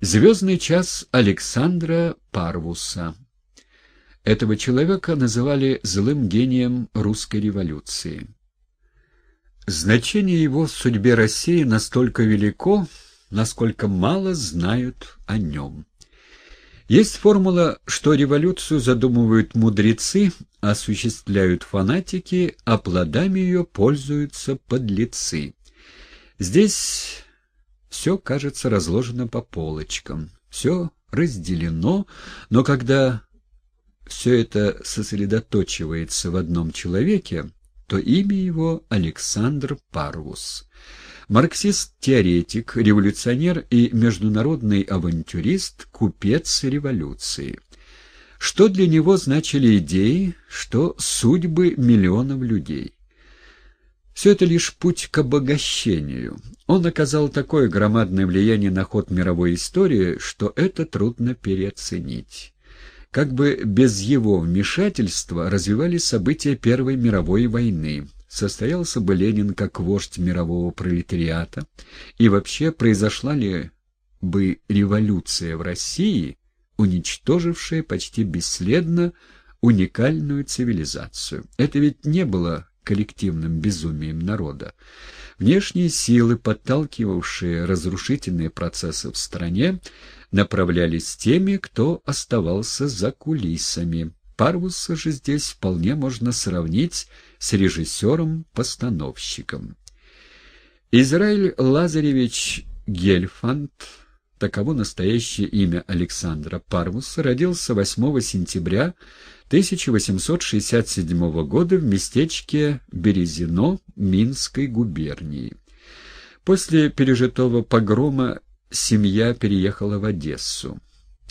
Звездный час Александра Парвуса. Этого человека называли злым гением русской революции. Значение его в судьбе России настолько велико, насколько мало знают о нем. Есть формула, что революцию задумывают мудрецы, осуществляют фанатики, а плодами ее пользуются подлецы. Здесь все, кажется, разложено по полочкам, все разделено, но когда все это сосредоточивается в одном человеке, то имя его Александр Парвус. Марксист-теоретик, революционер и международный авантюрист, купец революции. Что для него значили идеи, что судьбы миллионов людей. Все это лишь путь к обогащению. Он оказал такое громадное влияние на ход мировой истории, что это трудно переоценить. Как бы без его вмешательства развивались события Первой мировой войны, состоялся бы Ленин как вождь мирового пролетариата, и вообще произошла ли бы революция в России, уничтожившая почти бесследно уникальную цивилизацию. Это ведь не было коллективным безумием народа. Внешние силы, подталкивавшие разрушительные процессы в стране, направлялись теми, кто оставался за кулисами. Парвуса же здесь вполне можно сравнить с режиссером-постановщиком. Израиль Лазаревич Гельфанд, таково настоящее имя Александра Парвуса, родился 8 сентября 1867 года в местечке Березино Минской губернии. После пережитого погрома семья переехала в Одессу.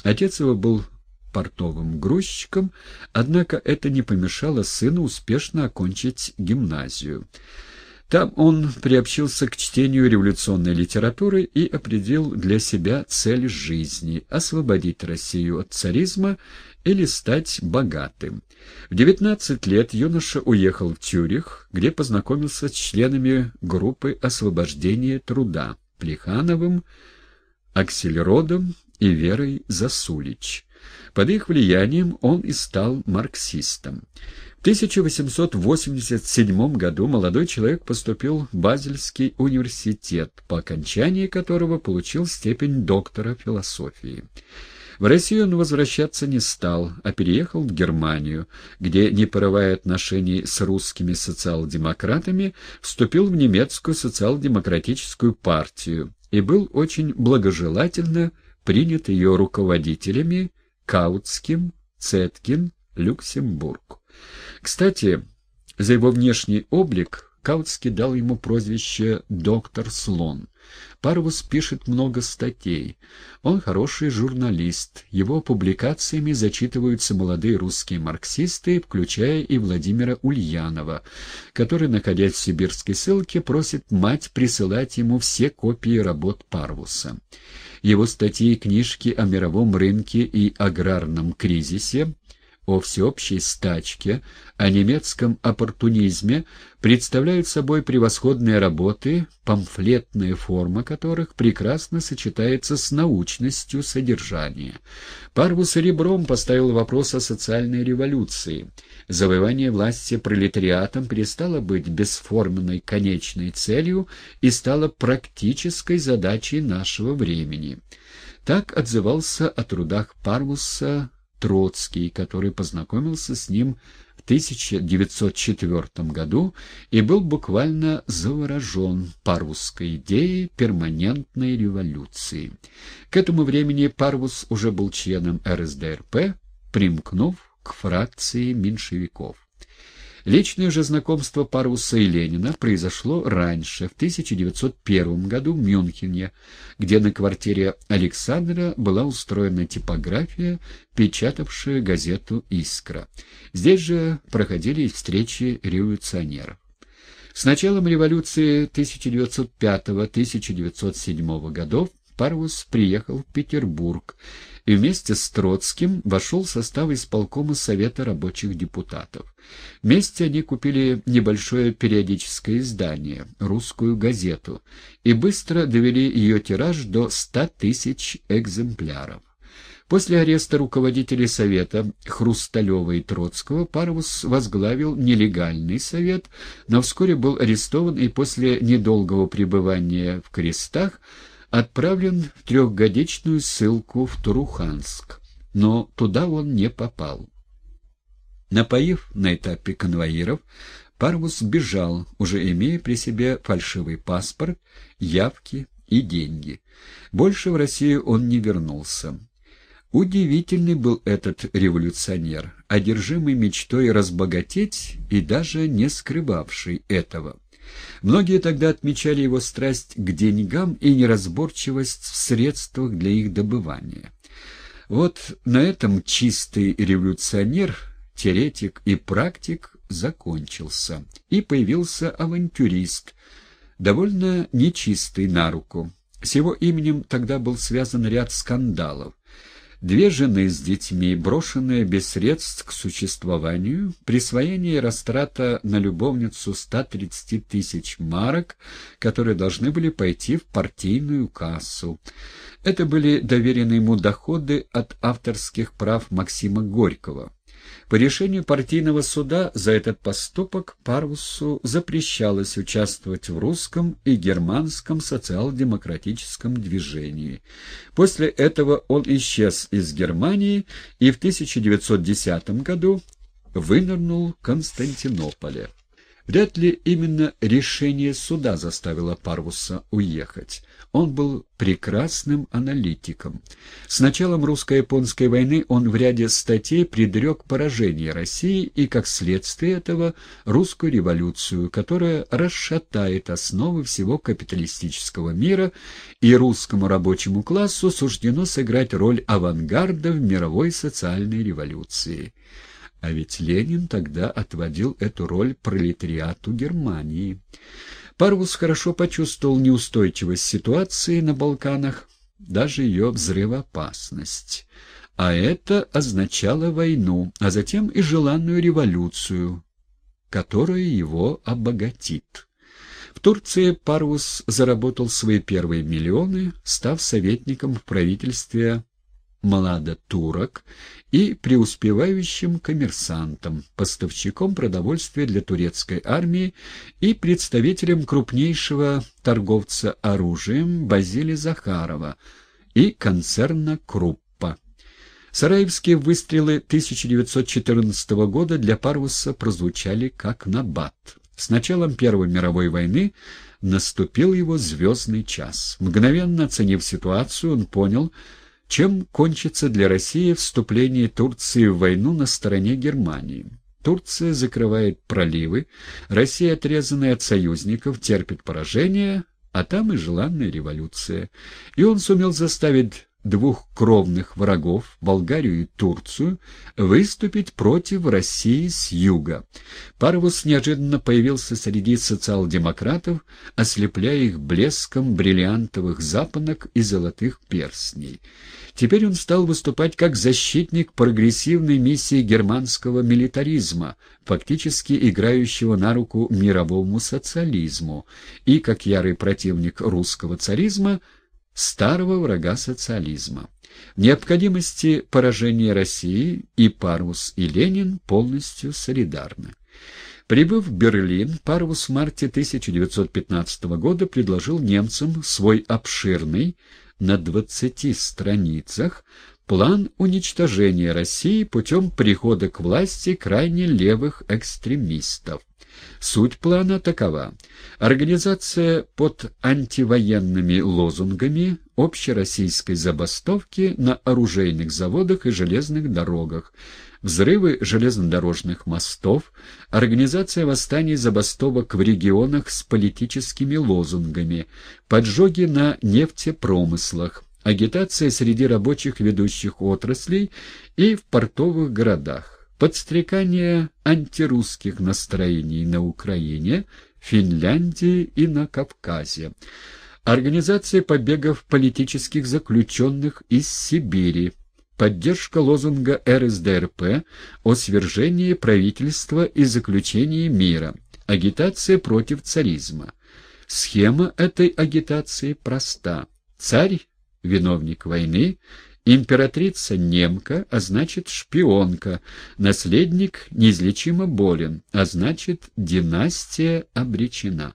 Отец его был портовым грузчиком, однако это не помешало сыну успешно окончить гимназию. Там он приобщился к чтению революционной литературы и определил для себя цель жизни — освободить Россию от царизма или стать богатым. В 19 лет юноша уехал в Тюрих, где познакомился с членами группы освобождения труда Плехановым, Аксельродом и Верой Засулич. Под их влиянием он и стал марксистом. В 1887 году молодой человек поступил в Базельский университет, по окончании которого получил степень доктора философии. В Россию он возвращаться не стал, а переехал в Германию, где, не порывая отношений с русскими социал-демократами, вступил в немецкую социал-демократическую партию и был очень благожелательно принят ее руководителями Каутским, Цеткин, Люксембург. Кстати, за его внешний облик Каутский дал ему прозвище «Доктор Слон». Парвус пишет много статей. Он хороший журналист. Его публикациями зачитываются молодые русские марксисты, включая и Владимира Ульянова, который, находясь в сибирской ссылке, просит мать присылать ему все копии работ Парвуса. Его статьи и книжки о мировом рынке и аграрном кризисе о всеобщей стачке, о немецком оппортунизме представляют собой превосходные работы, памфлетная форма которых прекрасно сочетается с научностью содержания. Парвус ребром поставил вопрос о социальной революции. Завоевание власти пролетариатом перестало быть бесформенной конечной целью и стало практической задачей нашего времени. Так отзывался о трудах Парвуса Троцкий, который познакомился с ним в 1904 году и был буквально заворожен парвусской идеей перманентной революции. К этому времени Парвус уже был членом РСДРП, примкнув к фракции меньшевиков. Личное же знакомство Паруса и Ленина произошло раньше, в 1901 году в Мюнхене, где на квартире Александра была устроена типография, печатавшая газету «Искра». Здесь же проходили встречи революционеров. С началом революции 1905-1907 годов Парвус приехал в Петербург, и вместе с Троцким вошел в состав исполкома Совета рабочих депутатов. Вместе они купили небольшое периодическое издание «Русскую газету» и быстро довели ее тираж до 100 тысяч экземпляров. После ареста руководителей Совета Хрусталева и Троцкого Парвус возглавил нелегальный совет, но вскоре был арестован и после недолгого пребывания в крестах отправлен в трехгодичную ссылку в Туруханск. Но туда он не попал. Напоив на этапе конвоиров, Парвус бежал, уже имея при себе фальшивый паспорт, явки и деньги. Больше в Россию он не вернулся. Удивительный был этот революционер, одержимый мечтой разбогатеть и даже не скрывавший этого. Многие тогда отмечали его страсть к деньгам и неразборчивость в средствах для их добывания. Вот на этом чистый революционер, теоретик и практик закончился, и появился авантюрист, довольно нечистый на руку. С его именем тогда был связан ряд скандалов. Две жены с детьми, брошенные без средств к существованию, присвоение растрата на любовницу 130 тысяч марок, которые должны были пойти в партийную кассу. Это были доверены ему доходы от авторских прав Максима Горького. По решению партийного суда за этот поступок Парвусу запрещалось участвовать в русском и германском социал-демократическом движении. После этого он исчез из Германии и в 1910 году вынырнул в Константинополе. Вряд ли именно решение суда заставило Парвуса уехать. Он был прекрасным аналитиком. С началом русско-японской войны он в ряде статей предрек поражение России и, как следствие этого, русскую революцию, которая расшатает основы всего капиталистического мира, и русскому рабочему классу суждено сыграть роль авангарда в мировой социальной революции. А ведь Ленин тогда отводил эту роль пролетариату Германии. Парвус хорошо почувствовал неустойчивость ситуации на Балканах, даже ее взрывоопасность. А это означало войну, а затем и желанную революцию, которая его обогатит. В Турции Парвус заработал свои первые миллионы, став советником в правительстве младотурок и преуспевающим коммерсантом, поставщиком продовольствия для турецкой армии и представителем крупнейшего торговца оружием Базили Захарова и концерна «Круппа». Сараевские выстрелы 1914 года для Парвуса прозвучали как набат. С началом Первой мировой войны наступил его звездный час. Мгновенно оценив ситуацию, он понял, чем кончится для России вступление Турции в войну на стороне Германии? Турция закрывает проливы, Россия, отрезанная от союзников, терпит поражение, а там и желанная революция. И он сумел заставить двух кровных врагов, Болгарию и Турцию, выступить против России с юга. Парвус неожиданно появился среди социал-демократов, ослепляя их блеском бриллиантовых запонок и золотых перстней. Теперь он стал выступать как защитник прогрессивной миссии германского милитаризма, фактически играющего на руку мировому социализму, и как ярый противник русского царизма – старого врага социализма. В необходимости поражения России и Парвус, и Ленин полностью солидарны. Прибыв в Берлин, Парвус в марте 1915 года предложил немцам свой обширный, на 20 страницах, план уничтожения России путем прихода к власти крайне левых экстремистов. Суть плана такова. Организация под антивоенными лозунгами общероссийской забастовки на оружейных заводах и железных дорогах, взрывы железнодорожных мостов, организация восстаний забастовок в регионах с политическими лозунгами, поджоги на нефтепромыслах, агитация среди рабочих ведущих отраслей и в портовых городах, подстрекание антирусских настроений на Украине, Финляндии и на Кавказе, организация побегов политических заключенных из Сибири, поддержка лозунга РСДРП о свержении правительства и заключении мира, агитация против царизма. Схема этой агитации проста. Царь — виновник войны, Императрица немка, а значит шпионка, наследник неизлечимо болен, а значит династия обречена.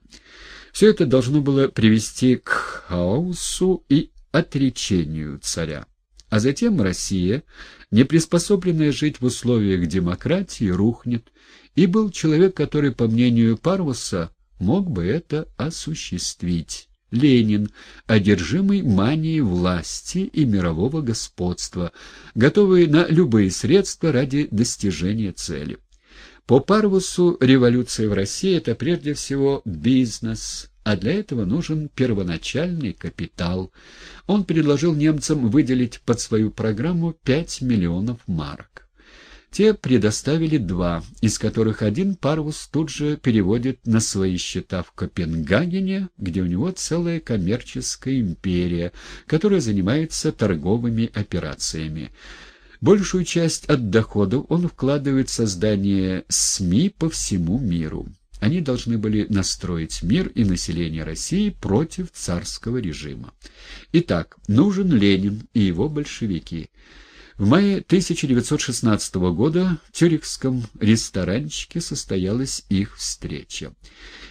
Все это должно было привести к хаосу и отречению царя. А затем Россия, не приспособленная жить в условиях демократии, рухнет, и был человек, который, по мнению Парвуса, мог бы это осуществить. Ленин, одержимый манией власти и мирового господства, готовый на любые средства ради достижения цели. По Парвусу революция в России – это прежде всего бизнес, а для этого нужен первоначальный капитал. Он предложил немцам выделить под свою программу 5 миллионов марок. Те предоставили два, из которых один Парвус тут же переводит на свои счета в Копенгагене, где у него целая коммерческая империя, которая занимается торговыми операциями. Большую часть от доходов он вкладывает в создание СМИ по всему миру. Они должны были настроить мир и население России против царского режима. Итак, нужен Ленин и его большевики. В мае 1916 года в тюрихском ресторанчике состоялась их встреча.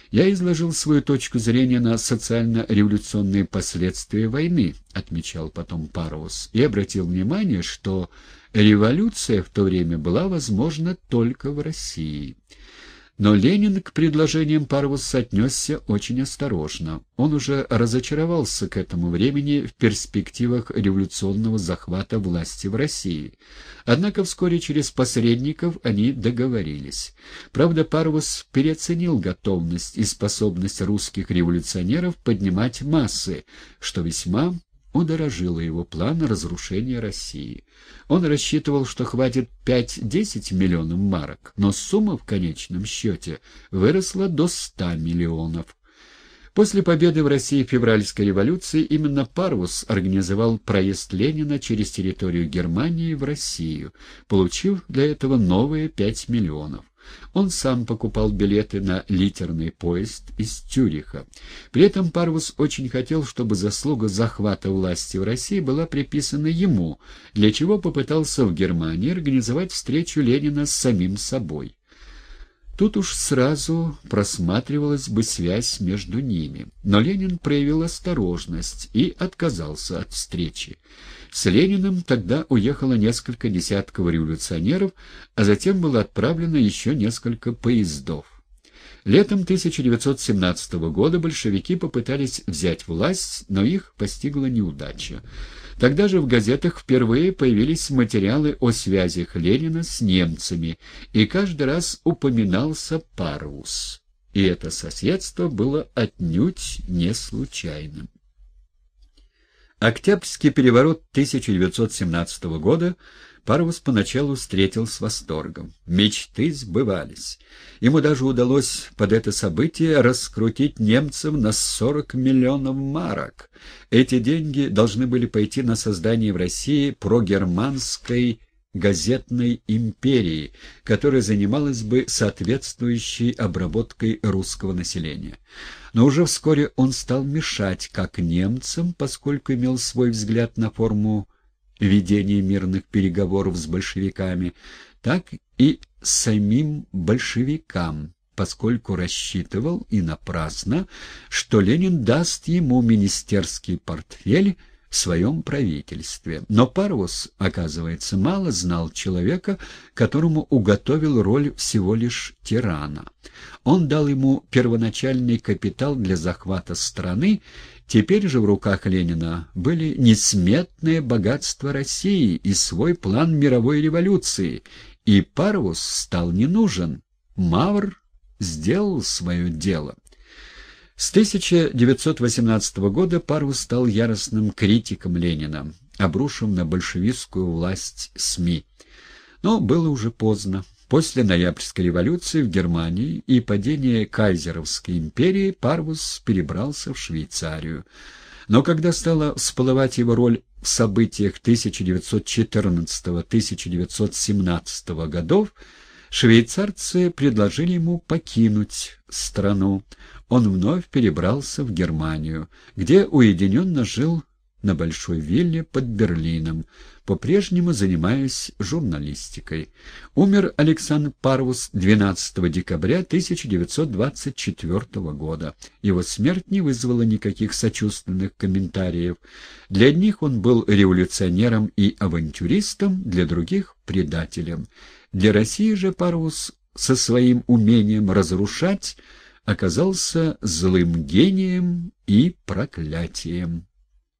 «Я изложил свою точку зрения на социально-революционные последствия войны», отмечал потом Парус, и обратил внимание, что революция в то время была возможна только в России. Но Ленин к предложениям Парвуса отнесся очень осторожно. Он уже разочаровался к этому времени в перспективах революционного захвата власти в России. Однако вскоре через посредников они договорились. Правда, Парвус переоценил готовность и способность русских революционеров поднимать массы, что весьма удорожило его план разрушения России. Он рассчитывал, что хватит 5-10 миллионов марок, но сумма в конечном счете выросла до 100 миллионов. После победы в России февральской революции именно Парвус организовал проезд Ленина через территорию Германии в Россию, получив для этого новые 5 миллионов. Он сам покупал билеты на литерный поезд из Тюриха. При этом Парвус очень хотел, чтобы заслуга захвата власти в России была приписана ему, для чего попытался в Германии организовать встречу Ленина с самим собой. Тут уж сразу просматривалась бы связь между ними. Но Ленин проявил осторожность и отказался от встречи. С Лениным тогда уехало несколько десятков революционеров, а затем было отправлено еще несколько поездов. Летом 1917 года большевики попытались взять власть, но их постигла неудача. Тогда же в газетах впервые появились материалы о связях Ленина с немцами, и каждый раз упоминался Парвус. И это соседство было отнюдь не случайным. Октябрьский переворот 1917 года Парвус поначалу встретил с восторгом. Мечты сбывались. Ему даже удалось под это событие раскрутить немцев на 40 миллионов марок. Эти деньги должны были пойти на создание в России прогерманской газетной империи, которая занималась бы соответствующей обработкой русского населения. Но уже вскоре он стал мешать как немцам, поскольку имел свой взгляд на форму ведения мирных переговоров с большевиками, так и самим большевикам, поскольку рассчитывал и напрасно, что Ленин даст ему министерский портфель в своем правительстве. Но Парвус, оказывается, мало знал человека, которому уготовил роль всего лишь тирана. Он дал ему первоначальный капитал для захвата страны, Теперь же в руках Ленина были несметные богатства России и свой план мировой революции, и Парвус стал не нужен. Мавр сделал свое дело. С 1918 года Парвус стал яростным критиком Ленина, обрушив на большевистскую власть СМИ. Но было уже поздно. После Ноябрьской революции в Германии и падения Кайзеровской империи Парвус перебрался в Швейцарию. Но когда стала всплывать его роль в событиях 1914-1917 годов, швейцарцы предложили ему покинуть страну. Он вновь перебрался в Германию, где уединенно жил на Большой Вилле под Берлином, по-прежнему занимаясь журналистикой. Умер Александр Парвус 12 декабря 1924 года. Его смерть не вызвала никаких сочувственных комментариев. Для одних он был революционером и авантюристом, для других — предателем. Для России же Парвус со своим умением разрушать оказался злым гением и проклятием.